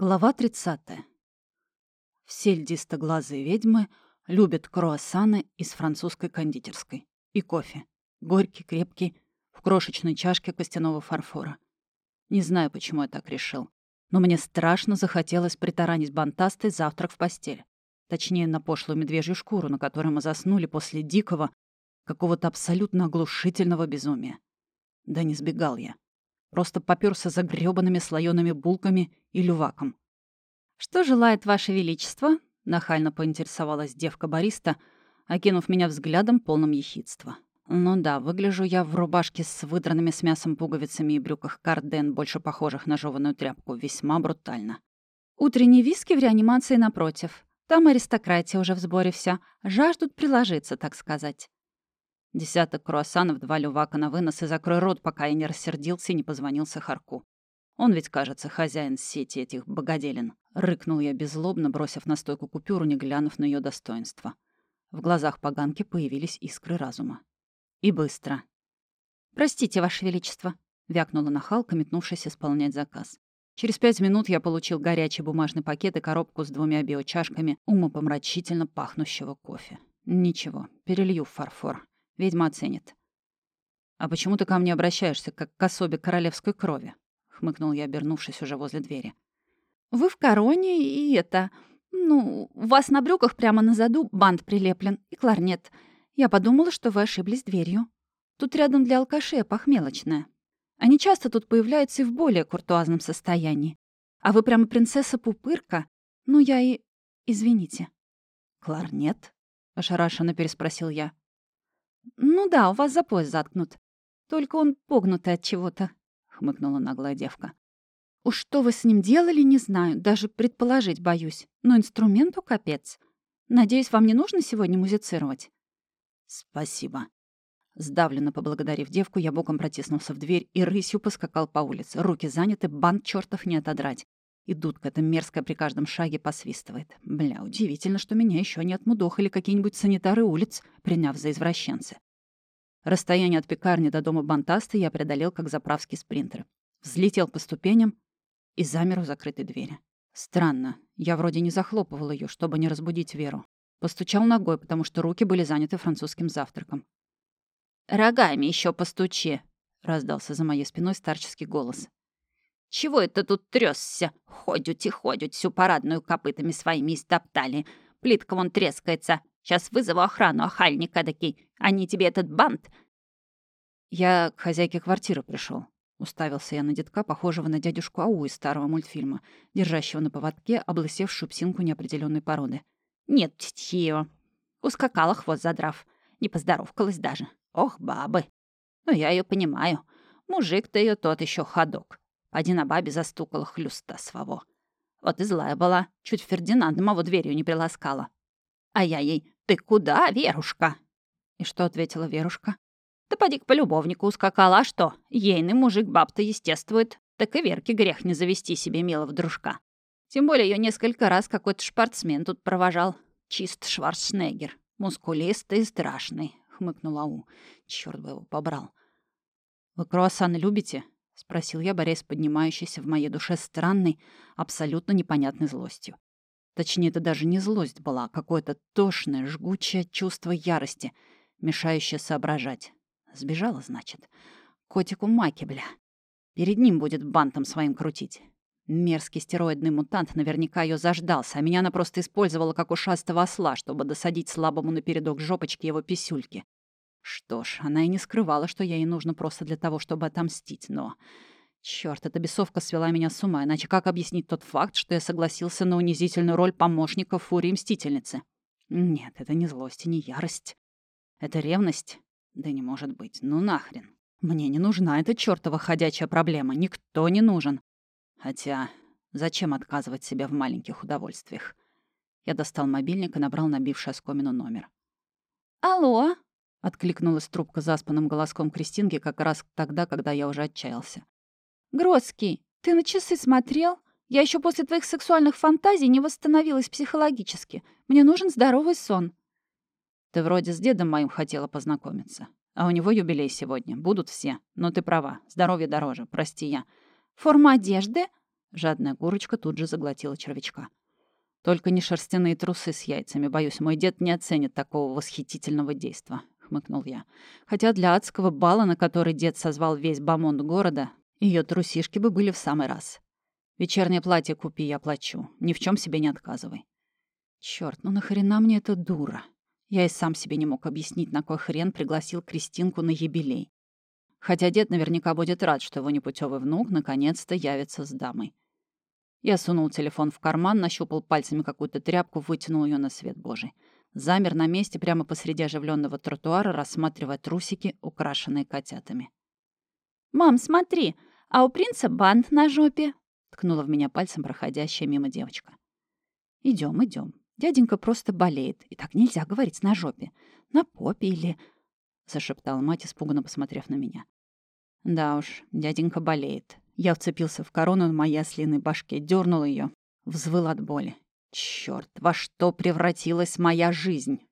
Глава 30. Все льдистоглазые ведьмы любят круассаны из французской кондитерской. И кофе. Горький, крепкий, в крошечной чашке костяного фарфора. Не знаю, почему я так решил. Но мне страшно захотелось притаранить бантастой завтрак в постель. Точнее, на пошлую медвежью шкуру, на которой мы заснули после дикого, какого-то абсолютно оглушительного безумия. Да не сбегал я. Просто попёрся за грёбаными слоёными булками и люваком. «Что желает Ваше Величество?» — нахально поинтересовалась девка-бариста, окинув меня взглядом полным ехидства. Ну да, выгляжу я в рубашке с выдранными с мясом пуговицами и брюках карден, больше похожих на жеванную тряпку, весьма брутально. Утренний виски в реанимации напротив. Там аристократия уже в сборе вся. Жаждут приложиться, так сказать. Десяток круассанов, два лювака на вынос и закрой рот, пока я не рассердился и не позвонил Сахарку. Он ведь, кажется, хозяин сети этих богоделин. Рыкнул я беззлобно, бросив на стойку купюру, не глянув на ее достоинство. В глазах поганки появились искры разума. И быстро. «Простите, Ваше Величество», — вякнула нахалка, метнувшись исполнять заказ. Через пять минут я получил горячий бумажный пакет и коробку с двумя биочашками умопомрачительно пахнущего кофе. Ничего, перелью в фарфор. Ведьма оценит. «А почему ты ко мне обращаешься, как к особе королевской крови?» — хмыкнул я, обернувшись уже возле двери. «Вы в короне, и это... Ну, у вас на брюках прямо на заду бант прилеплен и кларнет. Я подумала, что вы ошиблись дверью. Тут рядом для алкашей похмелочная. Они часто тут появляются и в более куртуазном состоянии. А вы прямо принцесса-пупырка. Ну, я и... Извините». «Кларнет?» — ошарашенно переспросил я. «Ну да, у вас за пояс заткнут. Только он погнутый от чего-то», — хмыкнула наглая девка. «Уж что вы с ним делали, не знаю, даже предположить боюсь. Но инструменту капец. Надеюсь, вам не нужно сегодня музицировать?» «Спасибо». Сдавленно поблагодарив девку, я боком протиснулся в дверь и рысью поскакал по улице. Руки заняты, бант чертов не отодрать. И дудка эта мерзкая при каждом шаге посвистывает. Бля, удивительно, что меня еще не отмудохали какие-нибудь санитары улиц, приняв за извращенцы. Расстояние от пекарни до дома Бантаста я преодолел как заправский спринтер. Взлетел по ступеням и замер у закрытой двери. Странно, я вроде не захлопывал ее, чтобы не разбудить Веру. Постучал ногой, потому что руки были заняты французским завтраком. «Рогами еще постучи!» — раздался за моей спиной старческий голос. Чего это тут трёсся? Ходють ходють, всю парадную копытами своими истоптали. Плитка вон трескается. Сейчас вызову охрану, охальник эдакий. Они тебе этот бант...» «Я к хозяйке квартиры пришел. Уставился я на детка, похожего на дядюшку Ау из старого мультфильма, держащего на поводке облысевшую псинку неопределенной породы. «Нет, птичьего. Ускакала хвост задрав. Не поздоровкалась даже. Ох, бабы. Ну, я ее понимаю. Мужик-то ее тот еще ходок. Поди на бабе застукала хлюста своего. Вот и злая была, чуть Фердинанда его дверью не приласкала. А я ей «Ты куда, Верушка?» И что ответила Верушка? «Да поди к полюбовнику ускакала, а что? Ейный мужик баб-то естествует. Так и Верке грех не завести себе милого дружка. Тем более ее несколько раз какой-то шпортсмен тут провожал. Чист Шварценеггер. Мускулистый и страшный», — хмыкнула У. Черт бы его побрал. «Вы круассаны любите?» — спросил я, борясь с поднимающейся в моей душе странной, абсолютно непонятной злостью. Точнее, это даже не злость была, а какое-то тошное, жгучее чувство ярости, мешающее соображать. Сбежала, значит. Котику Маки, бля. Перед ним будет бантом своим крутить. Мерзкий стероидный мутант наверняка ее заждался, а меня она просто использовала как ушастого осла, чтобы досадить слабому напередок жопочки его писюльки. Что ж, она и не скрывала, что ей нужно просто для того, чтобы отомстить, но... Чёрт, эта бесовка свела меня с ума, иначе как объяснить тот факт, что я согласился на унизительную роль помощника Фурии-Мстительницы? Нет, это не злость и не ярость. Это ревность? Да не может быть. Ну нахрен. Мне не нужна эта чёртова ходячая проблема. Никто не нужен. Хотя, зачем отказывать себе в маленьких удовольствиях? Я достал мобильник и набрал набивший оскомину номер. «Алло?» — откликнулась трубка заспанным голоском Кристинки как раз тогда, когда я уже отчаялся. «Гродский, ты на часы смотрел? Я еще после твоих сексуальных фантазий не восстановилась психологически. Мне нужен здоровый сон». «Ты вроде с дедом моим хотела познакомиться. А у него юбилей сегодня. Будут все. Но ты права. Здоровье дороже. Прости я». «Форма одежды? Жадная курочка тут же заглотила червячка. «Только не шерстяные трусы с яйцами. Боюсь, мой дед не оценит такого восхитительного действа», — хмыкнул я. «Хотя для адского бала, на который дед созвал весь бамонт города, ее трусишки бы были в самый раз. Вечернее платье купи, я плачу. Ни в чем себе не отказывай». Черт, ну нахрена мне эта дура? Я и сам себе не мог объяснить, на кой хрен пригласил Кристинку на юбилей. Хотя дед наверняка будет рад, что его непутевый внук наконец-то явится с дамой. Я сунул телефон в карман, нащупал пальцами какую-то тряпку, вытянул ее на свет божий. Замер на месте прямо посреди оживленного тротуара, рассматривая трусики, украшенные котятами. «Мам, смотри, а у принца бант на жопе!» — ткнула в меня пальцем проходящая мимо девочка. Идем, идем. Дяденька просто болеет, и так нельзя говорить на жопе. На попе или...» — зашептала мать, испуганно посмотрев на меня. «Да уж, дяденька болеет. Я вцепился в корону на моей ослиной башке, дернул ее, взвыл от боли. Черт, во что превратилась моя жизнь?